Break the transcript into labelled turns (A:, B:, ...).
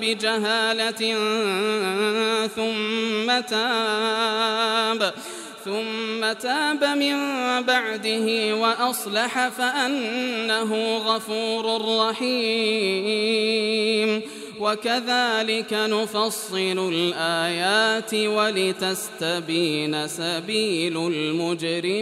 A: بجهالة ثم تاب ثم تاب من بعده وأصلح فأنه غفور رحيم. وكذلك نفصل الآيات ولتستبين سبيل المجرمين.